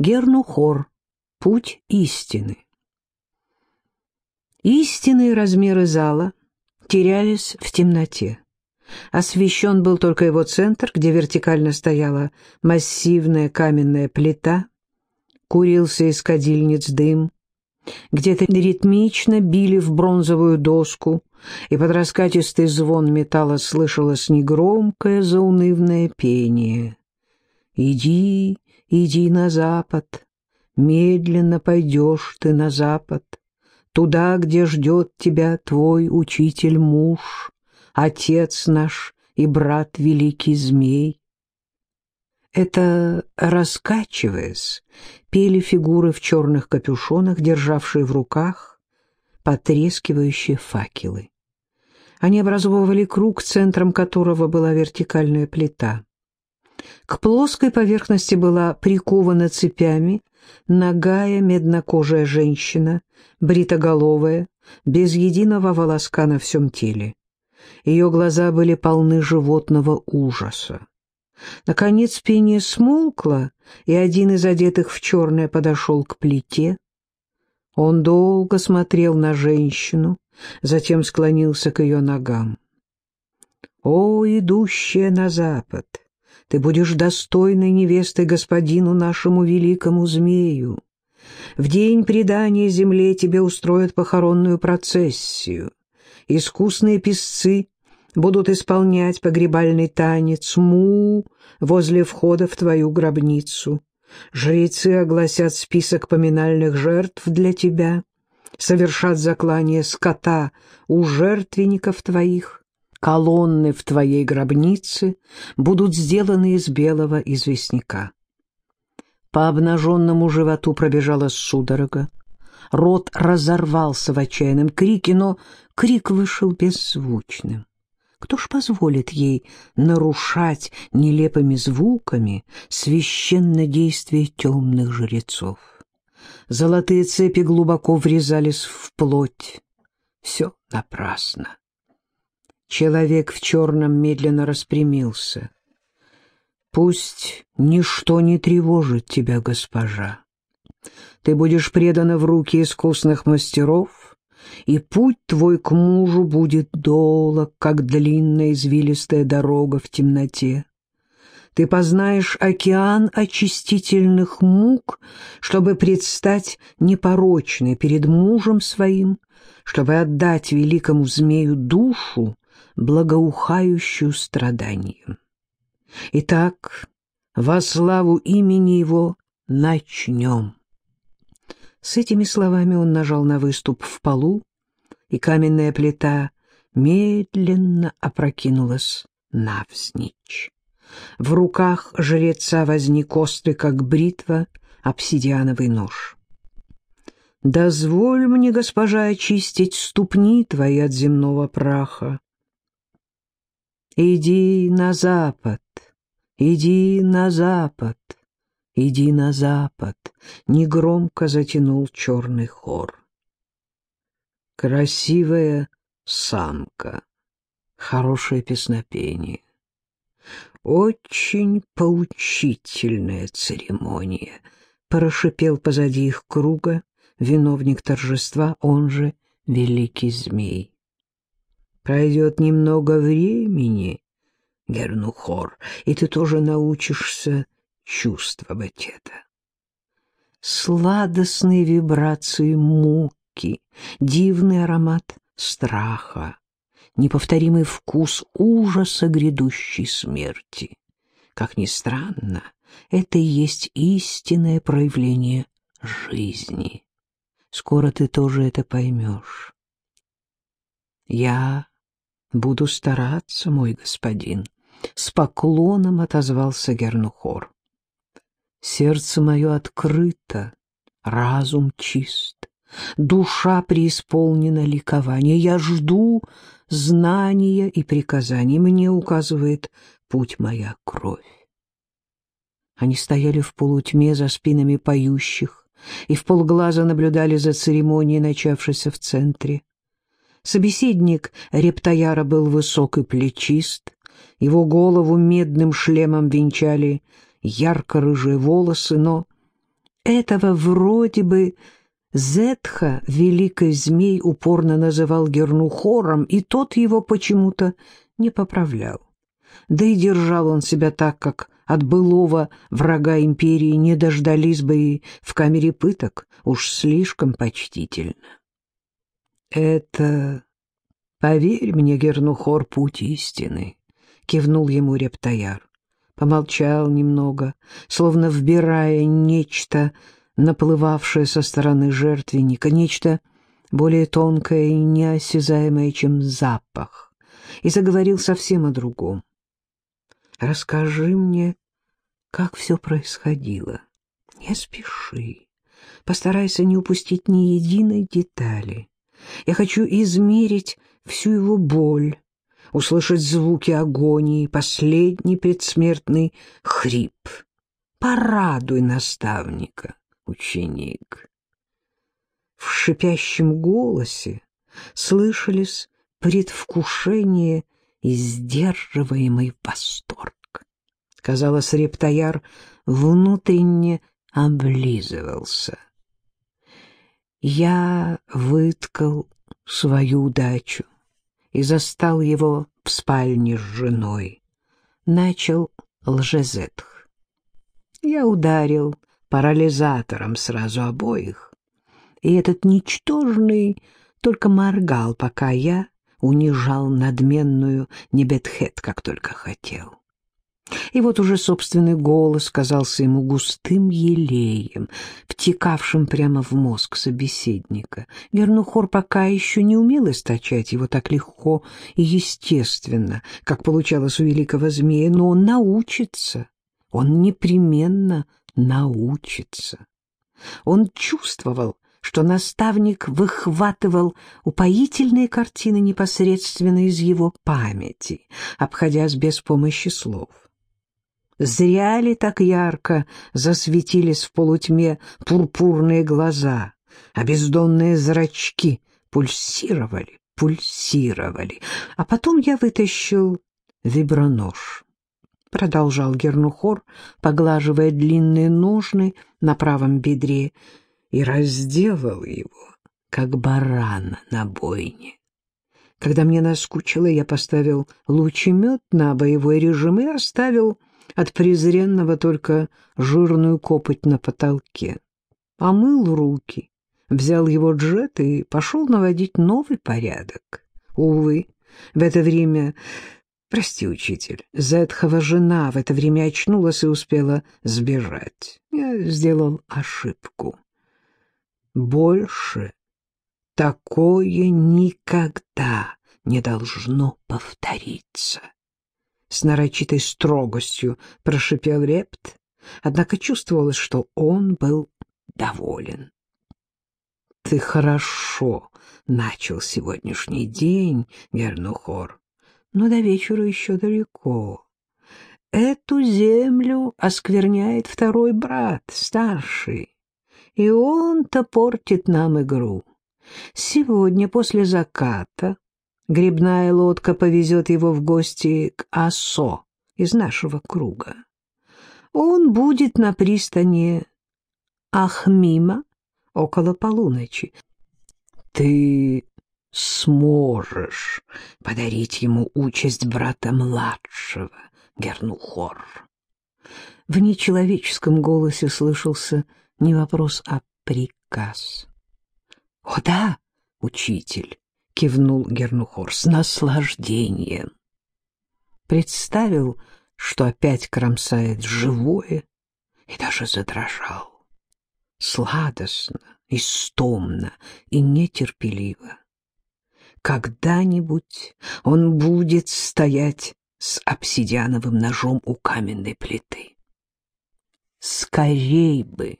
Гернухор. Путь истины. Истинные размеры зала терялись в темноте. Освещен был только его центр, где вертикально стояла массивная каменная плита, курился из кадильниц дым, где-то ритмично били в бронзовую доску, и под раскатистый звон металла слышалось негромкое заунывное пение. «Иди, иди на запад, медленно пойдешь ты на запад, туда, где ждет тебя твой учитель-муж, отец наш и брат великий змей». Это, раскачиваясь, пели фигуры в черных капюшонах, державшие в руках потрескивающие факелы. Они образовывали круг, центром которого была вертикальная плита. К плоской поверхности была прикована цепями нагая меднокожая женщина, бритоголовая, без единого волоска на всем теле. Ее глаза были полны животного ужаса. Наконец пение смолкло, и один из одетых в черное подошел к плите. Он долго смотрел на женщину, затем склонился к ее ногам. «О, идущая на запад, ты будешь достойной невестой господину нашему великому змею. В день предания земле тебе устроят похоронную процессию. Искусные песцы будут исполнять погребальный танец му возле входа в твою гробницу. Жрецы огласят список поминальных жертв для тебя, совершат заклание скота у жертвенников твоих. Колонны в твоей гробнице будут сделаны из белого известняка. По обнаженному животу пробежала судорога. Рот разорвался в отчаянном крике, но крик вышел беззвучным. Кто ж позволит ей нарушать нелепыми звуками священное действие темных жрецов? Золотые цепи глубоко врезались в плоть. Все напрасно. Человек в черном медленно распрямился. «Пусть ничто не тревожит тебя, госпожа. Ты будешь предана в руки искусных мастеров, и путь твой к мужу будет долг, как длинная извилистая дорога в темноте. Ты познаешь океан очистительных мук, чтобы предстать непорочной перед мужем своим, чтобы отдать великому змею душу, благоухающую страданием. Итак, во славу имени его начнем. С этими словами он нажал на выступ в полу, и каменная плита медленно опрокинулась навзничь. В руках жреца возник острый, как бритва, обсидиановый нож. «Дозволь мне, госпожа, очистить ступни твои от земного праха. Иди на запад, иди на запад, иди на запад», — негромко затянул черный хор. Красивая самка, хорошее песнопение. Очень поучительная церемония, прошипел позади их круга виновник торжества, он же великий змей. Пройдет немного времени, Гернухор, и ты тоже научишься чувствовать это. Сладостные вибрации мук, легкий, дивный аромат страха, неповторимый вкус ужаса грядущей смерти. Как ни странно, это и есть истинное проявление жизни. Скоро ты тоже это поймешь. Я буду стараться, мой господин, — с поклоном отозвался Гернухор. Сердце мое открыто, разум чист. Душа преисполнена ликования. Я жду знания и приказаний. Мне указывает путь моя кровь. Они стояли в полутьме за спинами поющих и в полглаза наблюдали за церемонией, начавшейся в центре. Собеседник Рептаяра был высок и плечист, его голову медным шлемом венчали ярко-рыжие волосы, но Этого вроде бы Зетха, великий змей, упорно называл Гернухором, и тот его почему-то не поправлял. Да и держал он себя так, как от былого врага империи не дождались бы и в камере пыток, уж слишком почтительно. «Это, поверь мне, Гернухор, путь истины», — кивнул ему Рептаяр. Помолчал немного, словно вбирая нечто, наплывавшее со стороны жертвенника, нечто более тонкое и неосязаемое, чем запах, и заговорил совсем о другом. «Расскажи мне, как все происходило. Не спеши, постарайся не упустить ни единой детали. Я хочу измерить всю его боль, услышать звуки агонии, последний предсмертный хрип. Порадуй наставника, ученик. В шипящем голосе слышались предвкушение и сдерживаемый восторг. Казалось, рептояр внутренне облизывался. Я выткал свою удачу и застал его в спальне с женой. Начал лжезетх. Я ударил парализатором сразу обоих, и этот ничтожный только моргал, пока я унижал надменную Небетхет, как только хотел. И вот уже собственный голос казался ему густым елеем, втекавшим прямо в мозг собеседника. Вернухор пока еще не умел источать его так легко и естественно, как получалось у великого змея, но он научится, он непременно научится. Он чувствовал, что наставник выхватывал упоительные картины непосредственно из его памяти, обходясь без помощи слов. Зря ли так ярко засветились в полутьме пурпурные глаза, а бездонные зрачки пульсировали, пульсировали. А потом я вытащил вибронож. Продолжал Гернухор, поглаживая длинные ножны на правом бедре, и разделал его, как барана на бойне. Когда мне наскучило, я поставил лучемет на боевой режим и оставил от презренного только жирную копоть на потолке. Помыл руки, взял его джет и пошел наводить новый порядок. Увы, в это время... Прости, учитель, Зетхова жена в это время очнулась и успела сбежать. Я сделал ошибку. Больше такое никогда не должно повториться с нарочитой строгостью прошипел Репт, однако чувствовалось, что он был доволен. — Ты хорошо начал сегодняшний день, Гернухор, но до вечера еще далеко. Эту землю оскверняет второй брат, старший, и он-то портит нам игру. Сегодня после заката Грибная лодка повезет его в гости к Асо из нашего круга. Он будет на пристани Ахмима около полуночи. Ты сможешь подарить ему участь брата младшего, Гернухор. В нечеловеческом голосе слышался не вопрос, а приказ. — О да, учитель! — кивнул Гернухор с наслаждением. Представил, что опять кромсает живое, и даже задрожал. Сладостно, истомно и нетерпеливо. Когда-нибудь он будет стоять с обсидиановым ножом у каменной плиты. Скорей бы